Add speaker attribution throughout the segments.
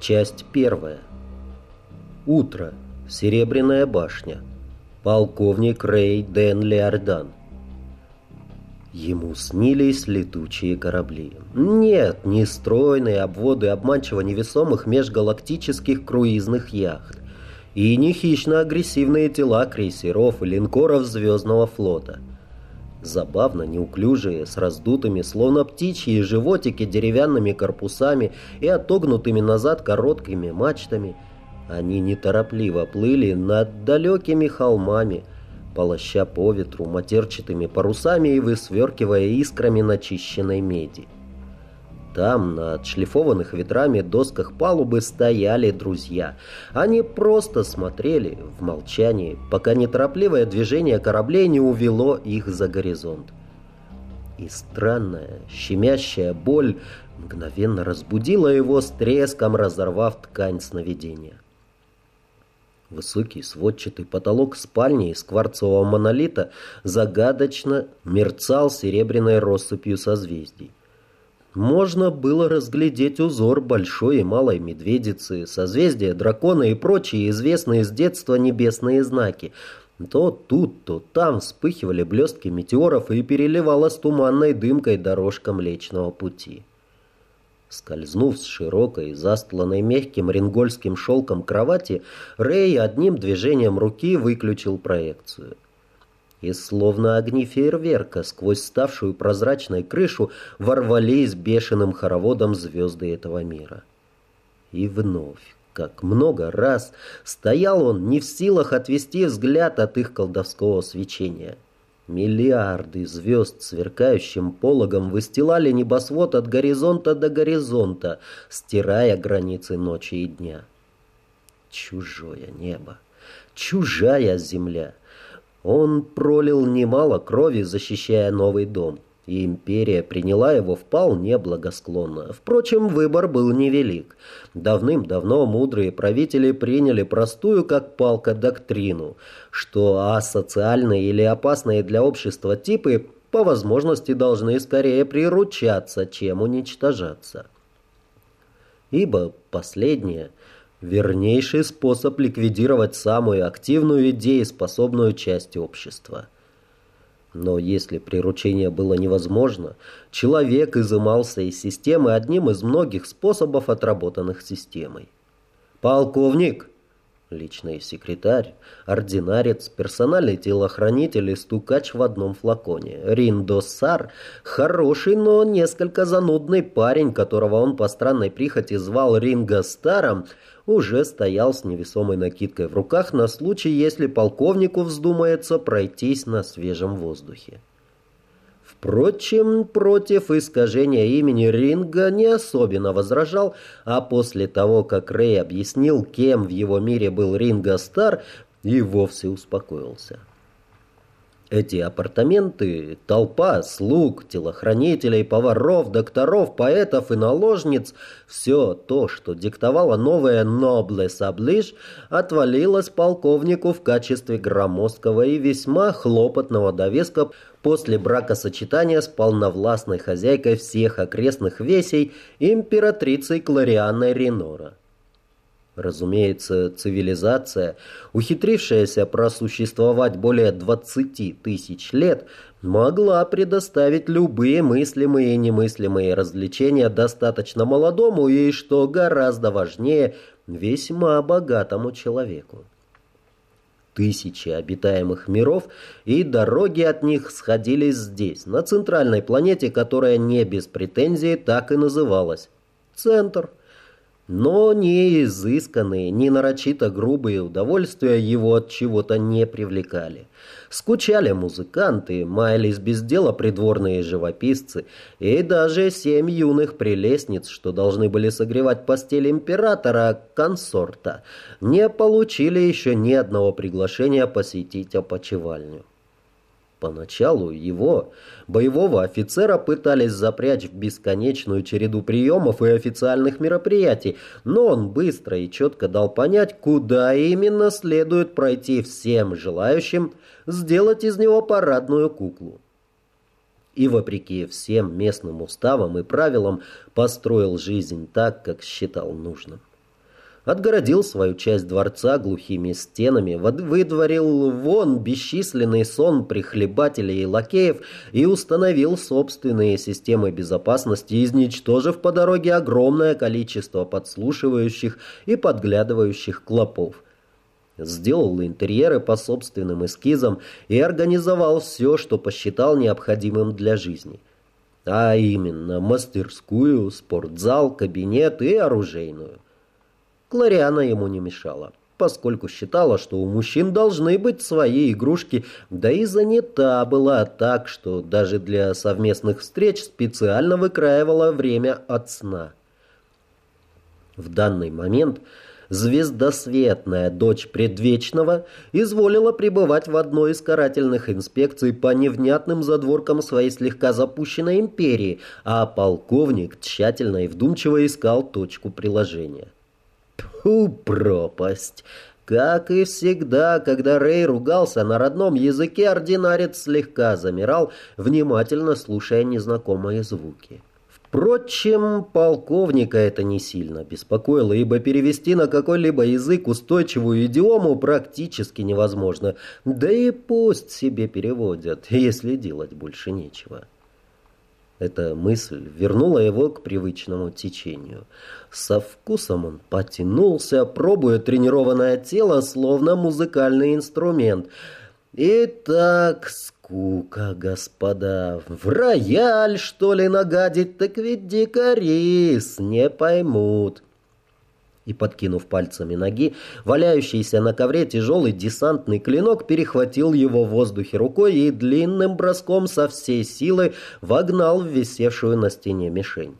Speaker 1: Часть первая. Утро. Серебряная башня. Полковник Рэй Дэн Леордан. Ему снились летучие корабли. Нет, не стройные обводы обманчиво невесомых межгалактических круизных яхт. И не хищно-агрессивные тела крейсеров и линкоров Звездного флота – Забавно неуклюжие, с раздутыми, словно птичьи животики, деревянными корпусами и отогнутыми назад короткими мачтами, они неторопливо плыли над далекими холмами, полоща по ветру матерчатыми парусами и высверкивая искрами начищенной меди. Там, на отшлифованных ветрами досках палубы, стояли друзья. Они просто смотрели в молчании, пока неторопливое движение кораблей не увело их за горизонт. И странная, щемящая боль мгновенно разбудила его с треском, разорвав ткань сновидения. Высокий сводчатый потолок спальни из кварцевого монолита загадочно мерцал серебряной россыпью созвездий можно было разглядеть узор большой и малой медведицы, созвездия дракона и прочие известные с детства небесные знаки. То тут, то там вспыхивали блестки метеоров и переливалась туманной дымкой дорожка Млечного Пути. Скользнув с широкой, застланной мягким рингольским шелком кровати, Рэй одним движением руки выключил проекцию и словно огни фейерверка сквозь ставшую прозрачной крышу ворвались бешеным хороводом звезды этого мира. И вновь, как много раз, стоял он не в силах отвести взгляд от их колдовского свечения. Миллиарды звезд сверкающим пологом выстилали небосвод от горизонта до горизонта, стирая границы ночи и дня. Чужое небо, чужая земля — он пролил немало крови, защищая новый дом, и империя приняла его вполне благосклонно. Впрочем, выбор был невелик. Давным-давно мудрые правители приняли простую, как палка, доктрину, что асоциальные или опасные для общества типы по возможности должны скорее приручаться, чем уничтожаться. Ибо последнее – вернейший способ ликвидировать самую активную и дееспособную часть общества. Но если приручение было невозможно, человек изымался из системы одним из многих способов, отработанных системой. «Полковник!» Личный секретарь, ординарец, персональный телохранитель и стукач в одном флаконе. Риндо Сар – хороший, но несколько занудный парень, которого он по странной прихоти звал Ринго Старом, уже стоял с невесомой накидкой в руках на случай, если полковнику вздумается пройтись на свежем воздухе. Впрочем, против искажения имени Ринга не особенно возражал, а после того, как Рэй объяснил, кем в его мире был Ринга Стар, и вовсе успокоился. Эти апартаменты, толпа слуг, телохранителей, поваров, докторов, поэтов и наложниц, все то, что диктовало новое «Noblesse Oblige», отвалилось полковнику в качестве громоздкого и весьма хлопотного довеска после бракосочетания с полновластной хозяйкой всех окрестных весей императрицей Кларианной Ренора. Разумеется, цивилизация, ухитрившаяся просуществовать более 20 тысяч лет, могла предоставить любые мыслимые и немыслимые развлечения достаточно молодому и, что гораздо важнее, весьма богатому человеку. Тысячи обитаемых миров и дороги от них сходились здесь, на центральной планете, которая не без претензий так и называлась. Центр – но ни изысканные, ни нарочито грубые удовольствия его от чего-то не привлекали. Скучали музыканты, маялись без дела придворные живописцы и даже семь юных прелестниц, что должны были согревать постель императора, консорта, не получили еще ни одного приглашения посетить опочивальню. Поначалу его, боевого офицера, пытались запрячь в бесконечную череду приемов и официальных мероприятий, но он быстро и четко дал понять, куда именно следует пройти всем желающим сделать из него парадную куклу. И вопреки всем местным уставам и правилам построил жизнь так, как считал нужным. Отгородил свою часть дворца глухими стенами, выдворил вон бесчисленный сон прихлебателей и лакеев и установил собственные системы безопасности, изничтожив по дороге огромное количество подслушивающих и подглядывающих клопов. Сделал интерьеры по собственным эскизам и организовал все, что посчитал необходимым для жизни. А именно мастерскую, спортзал, кабинет и оружейную. Клариана ему не мешала, поскольку считала, что у мужчин должны быть свои игрушки, да и занята была так, что даже для совместных встреч специально выкраивала время от сна. В данный момент звездосветная дочь предвечного изволила пребывать в одной из карательных инспекций по невнятным задворкам своей слегка запущенной империи, а полковник тщательно и вдумчиво искал точку приложения. Тьфу, пропасть! Как и всегда, когда Рэй ругался на родном языке, ординарец слегка замирал, внимательно слушая незнакомые звуки. Впрочем, полковника это не сильно беспокоило, ибо перевести на какой-либо язык устойчивую идиому практически невозможно. Да и пусть себе переводят, если делать больше нечего. Эта мысль вернула его к привычному течению. Со вкусом он потянулся, пробуя тренированное тело, словно музыкальный инструмент. «Итак, скука, господа, в рояль, что ли, нагадить, так ведь дикарис не поймут» и, подкинув пальцами ноги, валяющийся на ковре тяжелый десантный клинок перехватил его в воздухе рукой и длинным броском со всей силы вогнал в висевшую на стене мишень.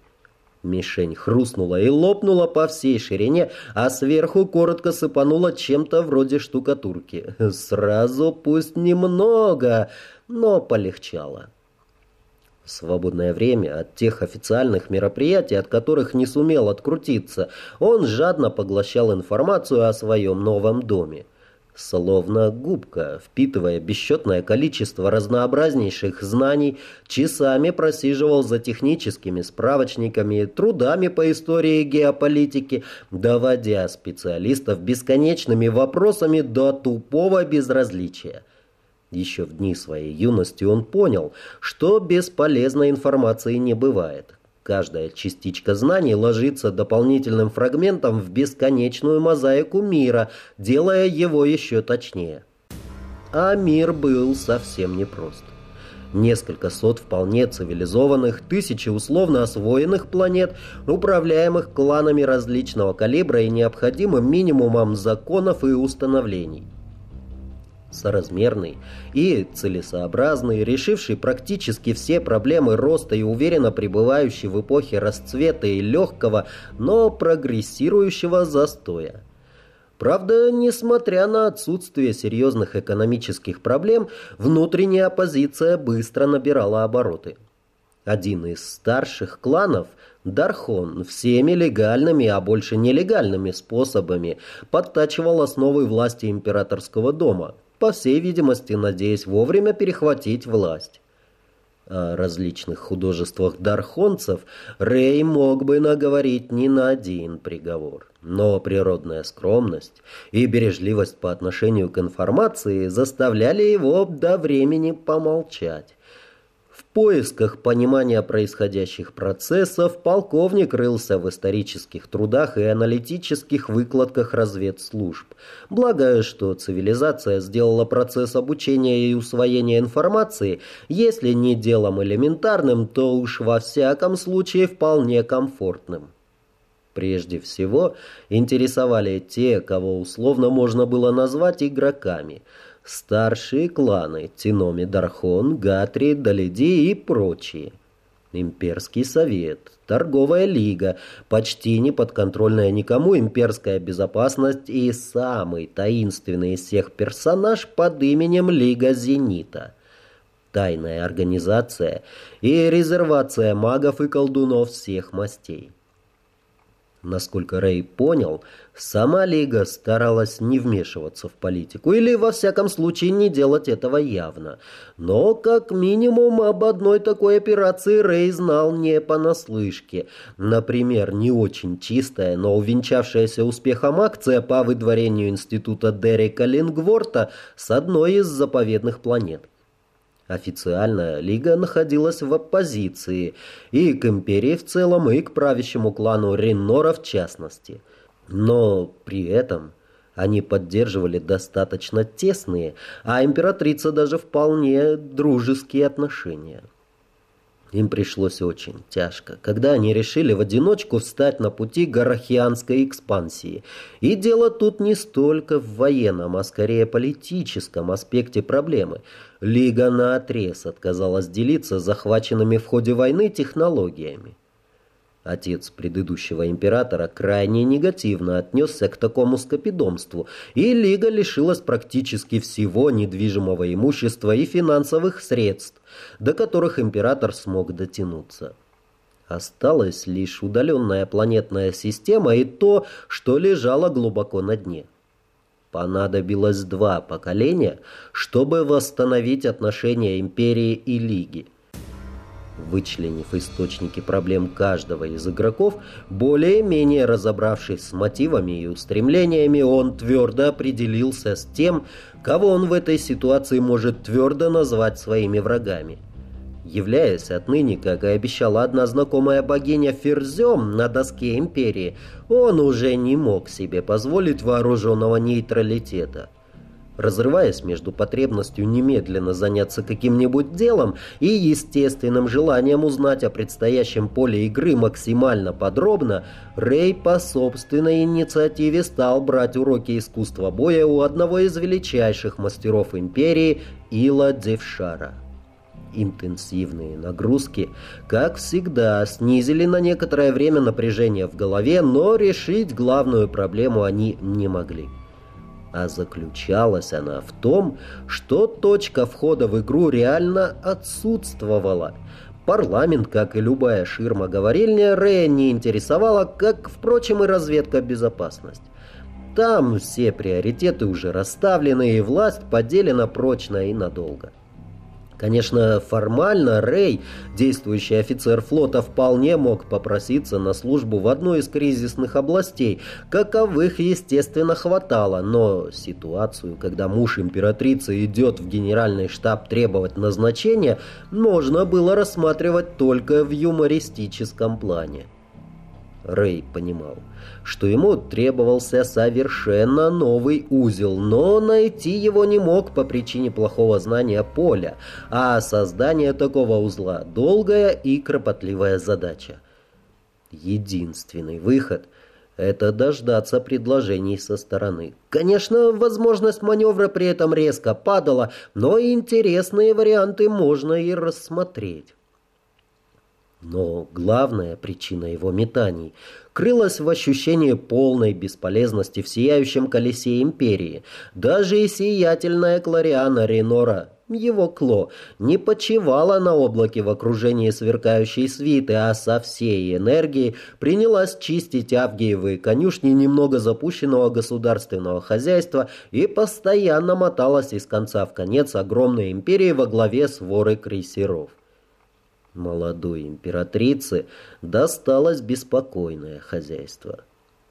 Speaker 1: Мишень хрустнула и лопнула по всей ширине, а сверху коротко сыпанула чем-то вроде штукатурки. Сразу пусть немного, но полегчало. В свободное время от тех официальных мероприятий, от которых не сумел открутиться, он жадно поглощал информацию о своем новом доме. Словно губка, впитывая бесчетное количество разнообразнейших знаний, часами просиживал за техническими справочниками, трудами по истории и геополитики, доводя специалистов бесконечными вопросами до тупого безразличия. Еще в дни своей юности он понял, что бесполезной информации не бывает. Каждая частичка знаний ложится дополнительным фрагментом в бесконечную мозаику мира, делая его еще точнее. А мир был совсем непрост. Несколько сот вполне цивилизованных, тысячи условно освоенных планет, управляемых кланами различного калибра и необходимым минимумом законов и установлений соразмерный и целесообразный, решивший практически все проблемы роста и уверенно пребывающий в эпохе расцвета и легкого, но прогрессирующего застоя. Правда, несмотря на отсутствие серьезных экономических проблем, внутренняя оппозиция быстро набирала обороты. Один из старших кланов, Дархон, всеми легальными, а больше нелегальными способами подтачивал основы власти императорского дома – по всей видимости, надеясь вовремя перехватить власть. О различных художествах дархонцев Рэй мог бы наговорить не на один приговор. Но природная скромность и бережливость по отношению к информации заставляли его до времени помолчать поисках понимания происходящих процессов полковник рылся в исторических трудах и аналитических выкладках разведслужб. Благо, что цивилизация сделала процесс обучения и усвоения информации, если не делом элементарным, то уж во всяком случае вполне комфортным. Прежде всего, интересовали те, кого условно можно было назвать игроками – старшие кланы Тиноми Дархон, Гатри, Далиди и прочие. Имперский совет, торговая лига, почти не подконтрольная никому имперская безопасность и самый таинственный из всех персонаж под именем Лига Зенита. Тайная организация и резервация магов и колдунов всех мастей. Насколько Рэй понял, сама Лига старалась не вмешиваться в политику или, во всяком случае, не делать этого явно. Но, как минимум, об одной такой операции Рэй знал не понаслышке. Например, не очень чистая, но увенчавшаяся успехом акция по выдворению института Дерека Лингворта с одной из заповедных планет. Официально Лига находилась в оппозиции и к империи в целом, и к правящему клану Реннора в частности. Но при этом они поддерживали достаточно тесные, а императрица даже вполне дружеские отношения. Им пришлось очень тяжко, когда они решили в одиночку встать на пути горохианской экспансии. И дело тут не столько в военном, а скорее политическом аспекте проблемы. Лига наотрез отказалась делиться захваченными в ходе войны технологиями. Отец предыдущего императора крайне негативно отнесся к такому скопидомству, и Лига лишилась практически всего недвижимого имущества и финансовых средств, до которых император смог дотянуться. Осталась лишь удаленная планетная система и то, что лежало глубоко на дне. Понадобилось два поколения, чтобы восстановить отношения империи и Лиги – Вычленив источники проблем каждого из игроков, более-менее разобравшись с мотивами и устремлениями, он твердо определился с тем, кого он в этой ситуации может твердо назвать своими врагами. Являясь отныне, как и обещала одна знакомая богиня Ферзем на доске Империи, он уже не мог себе позволить вооруженного нейтралитета разрываясь между потребностью немедленно заняться каким-нибудь делом и естественным желанием узнать о предстоящем поле игры максимально подробно, Рэй по собственной инициативе стал брать уроки искусства боя у одного из величайших мастеров империи Ила Девшара. Интенсивные нагрузки, как всегда, снизили на некоторое время напряжение в голове, но решить главную проблему они не могли а заключалась она в том, что точка входа в игру реально отсутствовала. Парламент, как и любая ширма-говорильня, Рэя не интересовала, как, впрочем, и разведка безопасность. Там все приоритеты уже расставлены, и власть поделена прочно и надолго. Конечно, формально Рэй, действующий офицер флота, вполне мог попроситься на службу в одну из кризисных областей, каковых, естественно, хватало, но ситуацию, когда муж императрицы идет в генеральный штаб требовать назначения, можно было рассматривать только в юмористическом плане. Рэй понимал, что ему требовался совершенно новый узел, но найти его не мог по причине плохого знания поля, а создание такого узла – долгая и кропотливая задача. Единственный выход – это дождаться предложений со стороны. Конечно, возможность маневра при этом резко падала, но интересные варианты можно и рассмотреть. Но главная причина его метаний крылась в ощущении полной бесполезности в сияющем колесе империи. Даже и сиятельная Клариана Ренора, его Кло, не почивала на облаке в окружении сверкающей свиты, а со всей энергией принялась чистить авгиевые конюшни немного запущенного государственного хозяйства и постоянно моталась из конца в конец огромной империи во главе с ворой крейсеров. Молодой императрице досталось беспокойное хозяйство.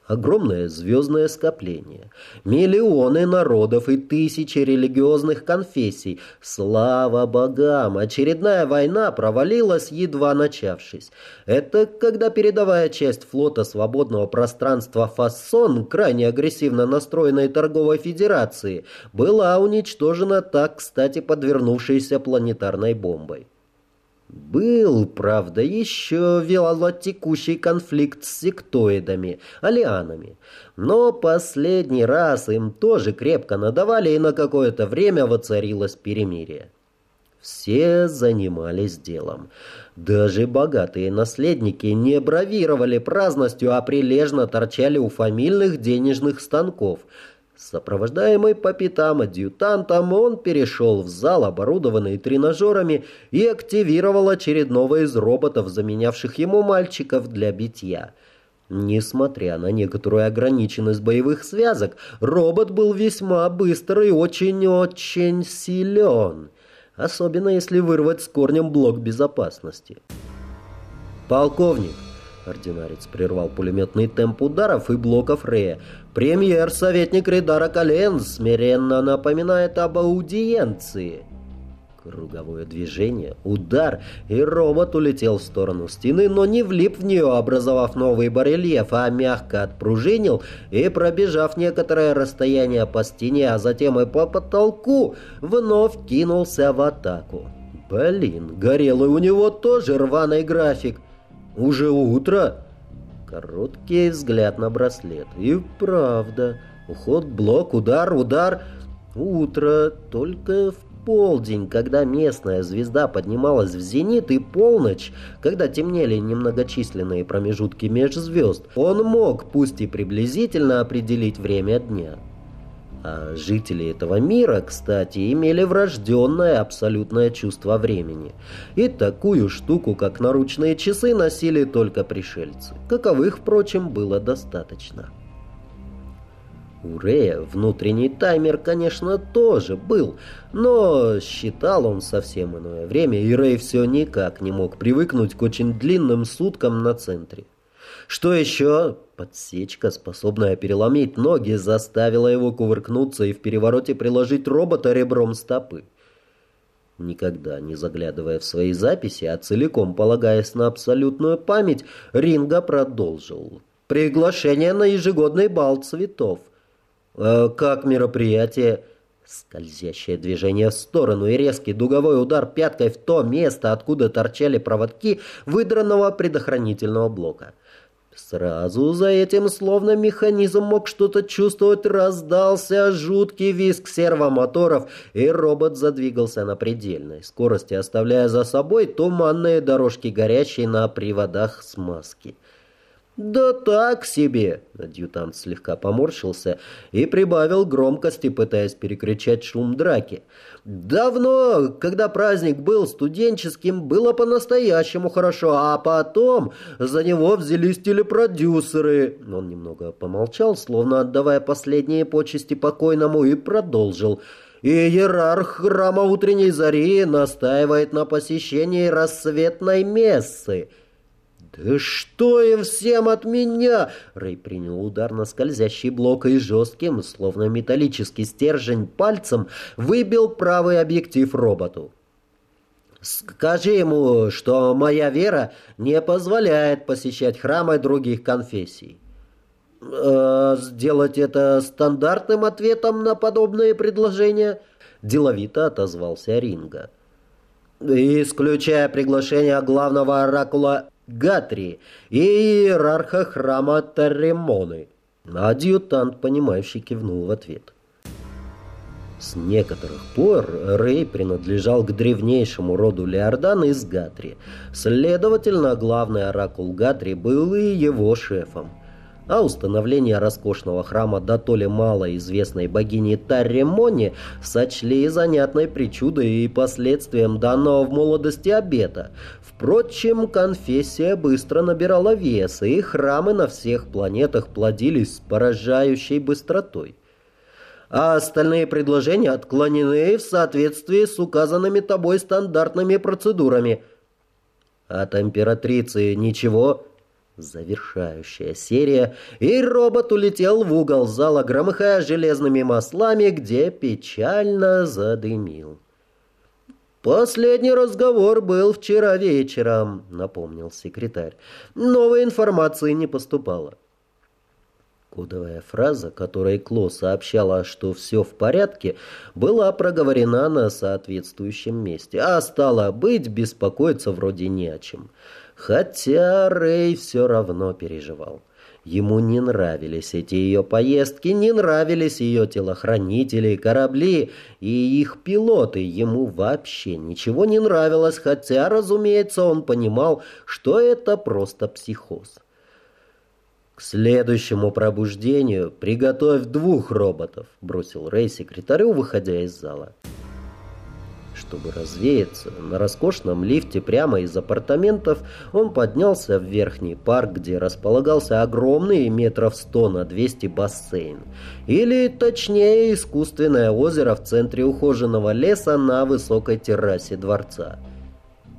Speaker 1: Огромное звездное скопление, миллионы народов и тысячи религиозных конфессий. Слава богам! Очередная война провалилась, едва начавшись. Это когда передовая часть флота свободного пространства «Фассон», крайне агрессивно настроенной торговой федерации, была уничтожена так, кстати, подвернувшейся планетарной бомбой. Был, правда, еще велотекущий конфликт с сектоидами, алианами. Но последний раз им тоже крепко надавали, и на какое-то время воцарилось перемирие. Все занимались делом. Даже богатые наследники не бравировали праздностью, а прилежно торчали у фамильных денежных станков – Сопровождаемый по пятам адъютантом, он перешел в зал, оборудованный тренажерами, и активировал очередного из роботов, заменявших ему мальчиков для битья. Несмотря на некоторую ограниченность боевых связок, робот был весьма быстрый и очень-очень силен. Особенно если вырвать с корнем блок безопасности. «Полковник!» Ординарец прервал пулеметный темп ударов и блоков Рея. «Премьер-советник Ридара Кален смиренно напоминает об аудиенции». Круговое движение, удар, и робот улетел в сторону стены, но не влип в нее, образовав новый барельеф, а мягко отпружинил и, пробежав некоторое расстояние по стене, а затем и по потолку, вновь кинулся в атаку. Блин, горелый у него тоже рваный график. Уже утро? Короткий взгляд на браслет. И правда. Уход, блок, удар, удар. Утро. Только в полдень, когда местная звезда поднималась в зенит, и полночь, когда темнели немногочисленные промежутки межзвезд, он мог, пусть и приблизительно, определить время дня. А жители этого мира, кстати, имели врожденное абсолютное чувство времени. И такую штуку, как наручные часы, носили только пришельцы. Каковых, впрочем, было достаточно. У Рея внутренний таймер, конечно, тоже был, но считал он совсем иное время, и Рэй все никак не мог привыкнуть к очень длинным суткам на центре. Что еще? Подсечка, способная переломить ноги, заставила его кувыркнуться и в перевороте приложить робота ребром стопы. Никогда не заглядывая в свои записи, а целиком полагаясь на абсолютную память, Ринга продолжил. «Приглашение на ежегодный бал цветов». «Э, «Как мероприятие?» Скользящее движение в сторону и резкий дуговой удар пяткой в то место, откуда торчали проводки выдранного предохранительного блока. Сразу за этим, словно механизм мог что-то чувствовать, раздался жуткий визг сервомоторов, и робот задвигался на предельной скорости, оставляя за собой туманные дорожки горящей на приводах смазки. «Да так себе!» — адъютант слегка поморщился и прибавил громкости, пытаясь перекричать шум драки. «Давно, когда праздник был студенческим, было по-настоящему хорошо, а потом за него взялись телепродюсеры». Он немного помолчал, словно отдавая последние почести покойному, и продолжил. «И иерарх храма утренней зари настаивает на посещении рассветной мессы». «Да что им всем от меня?» Рэй принял удар на скользящий блок и жестким, словно металлический стержень, пальцем выбил правый объектив роботу. «Скажи ему, что моя вера не позволяет посещать храмы других конфессий». «Э, «Сделать это стандартным ответом на подобные предложения?» Деловито отозвался Ринга. «Исключая приглашение главного оракула Гатри и иерарха храма Таремоны. Адъютант, понимающий, кивнул в ответ. С некоторых пор Рэй принадлежал к древнейшему роду Леордан из Гатри. Следовательно, главный оракул Гатри был и его шефом а установление роскошного храма до то ли мало известной богини Тарремоне сочли занятной причудой и последствием данного в молодости обета. Впрочем, конфессия быстро набирала вес, и храмы на всех планетах плодились с поражающей быстротой. А остальные предложения отклонены в соответствии с указанными тобой стандартными процедурами. От императрицы ничего Завершающая серия, и робот улетел в угол зала, громыхая железными маслами, где печально задымил. «Последний разговор был вчера вечером», — напомнил секретарь. «Новой информации не поступало». Кодовая фраза, которой Кло сообщала, что все в порядке, была проговорена на соответствующем месте, а стало быть, беспокоиться вроде не о чем. Хотя Рэй все равно переживал. Ему не нравились эти ее поездки, не нравились ее телохранители, корабли и их пилоты. Ему вообще ничего не нравилось, хотя, разумеется, он понимал, что это просто психоз. «К следующему пробуждению приготовь двух роботов», — бросил Рэй секретарю, выходя из зала. Чтобы развеяться, на роскошном лифте прямо из апартаментов он поднялся в верхний парк, где располагался огромный метров сто на 200 бассейн. Или, точнее, искусственное озеро в центре ухоженного леса на высокой террасе дворца.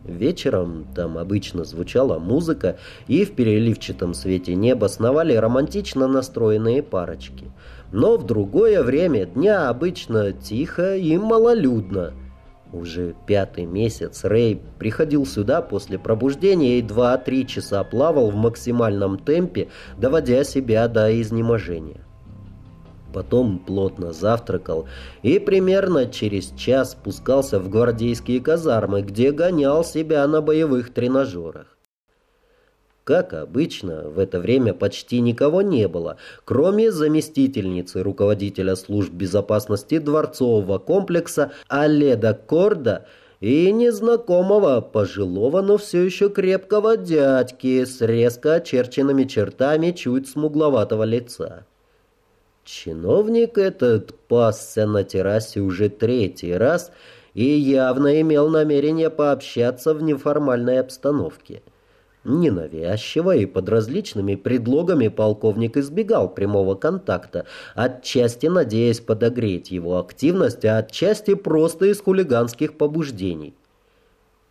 Speaker 1: Вечером там обычно звучала музыка, и в переливчатом свете неба сновали романтично настроенные парочки. Но в другое время дня обычно тихо и малолюдно – уже пятый месяц Рэй приходил сюда после пробуждения и два-три часа плавал в максимальном темпе, доводя себя до изнеможения. Потом плотно завтракал и примерно через час спускался в гвардейские казармы, где гонял себя на боевых тренажерах. Как обычно, в это время почти никого не было, кроме заместительницы руководителя служб безопасности дворцового комплекса Аледа Корда и незнакомого пожилого, но все еще крепкого дядьки с резко очерченными чертами чуть смугловатого лица. Чиновник этот пасся на террасе уже третий раз и явно имел намерение пообщаться в неформальной обстановке – Ненавязчиво и под различными предлогами полковник избегал прямого контакта, отчасти надеясь подогреть его активность, а отчасти просто из хулиганских побуждений.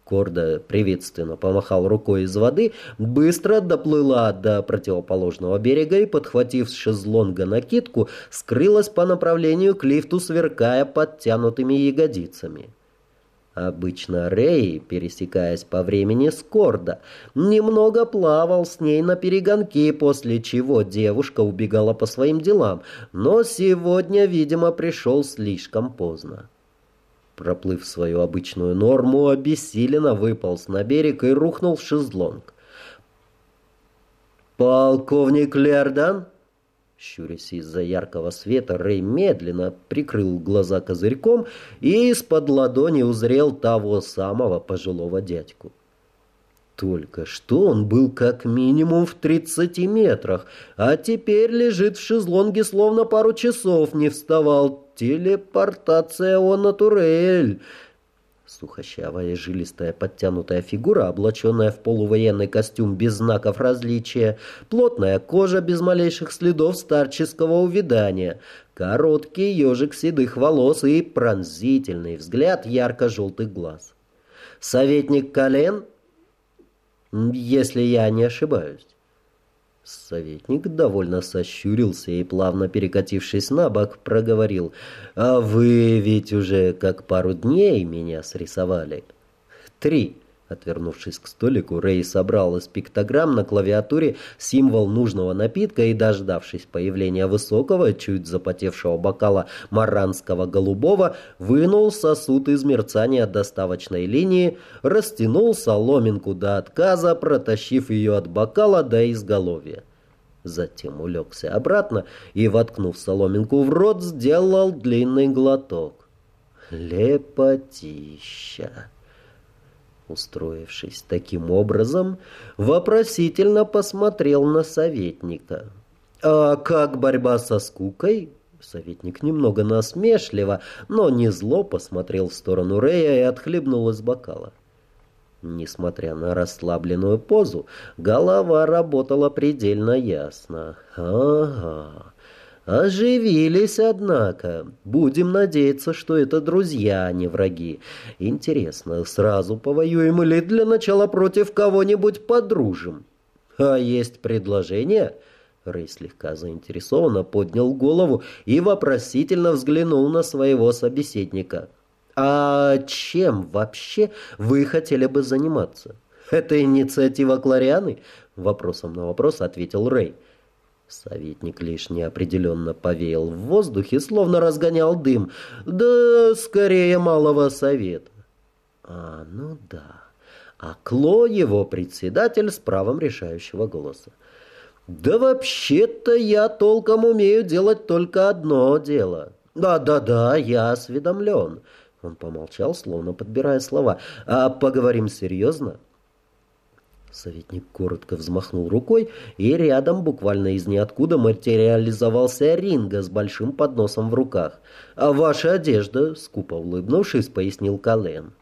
Speaker 1: Корда приветственно помахал рукой из воды, быстро доплыла до противоположного берега и, подхватив с шезлонга накидку, скрылась по направлению к лифту, сверкая подтянутыми ягодицами. Обычно Рэй, пересекаясь по времени с Корда, немного плавал с ней на перегонке, после чего девушка убегала по своим делам, но сегодня, видимо, пришел слишком поздно. Проплыв свою обычную норму, обессиленно выполз на берег и рухнул в шезлонг. «Полковник Лердан?» Щурясь из-за яркого света, Рэй медленно прикрыл глаза козырьком и из-под ладони узрел того самого пожилого дядьку. Только что он был как минимум в тридцати метрах, а теперь лежит в шезлонге словно пару часов не вставал. Телепортация он натурель. Сухощавая, жилистая, подтянутая фигура, облаченная в полувоенный костюм без знаков различия, плотная кожа без малейших следов старческого увядания, короткий ежик седых волос и пронзительный взгляд ярко-желтых глаз. «Советник Колен?» «Если я не ошибаюсь». Советник довольно сощурился и, плавно перекатившись на бок, проговорил. «А вы ведь уже как пару дней меня срисовали?» «Три». Отвернувшись к столику, Рэй собрал из пиктограмм на клавиатуре символ нужного напитка и, дождавшись появления высокого, чуть запотевшего бокала маранского голубого, вынул сосуд из мерцания доставочной линии, растянул соломинку до отказа, протащив ее от бокала до изголовья. Затем улегся обратно и, воткнув соломинку в рот, сделал длинный глоток. Лепотища! Устроившись таким образом, вопросительно посмотрел на советника. «А как борьба со скукой?» Советник немного насмешливо, но не зло посмотрел в сторону Рея и отхлебнул из бокала. Несмотря на расслабленную позу, голова работала предельно ясно. «Ага, Оживились, однако. Будем надеяться, что это друзья, а не враги. Интересно, сразу повоюем или для начала против кого-нибудь подружим? А есть предложение?» Рэй слегка заинтересованно поднял голову и вопросительно взглянул на своего собеседника. «А чем вообще вы хотели бы заниматься?» «Это инициатива Кларианы?» Вопросом на вопрос ответил Рэй. Советник лишь неопределенно повеял в воздухе, словно разгонял дым. Да, скорее, малого совета. А, ну да. А Кло его председатель с правом решающего голоса. Да вообще-то я толком умею делать только одно дело. Да-да-да, я осведомлен. Он помолчал, словно подбирая слова. А поговорим серьезно? Советник коротко взмахнул рукой, и рядом, буквально из ниоткуда, материализовался Ринга с большим подносом в руках. «А ваша одежда?» — скупо улыбнувшись, пояснил Кален.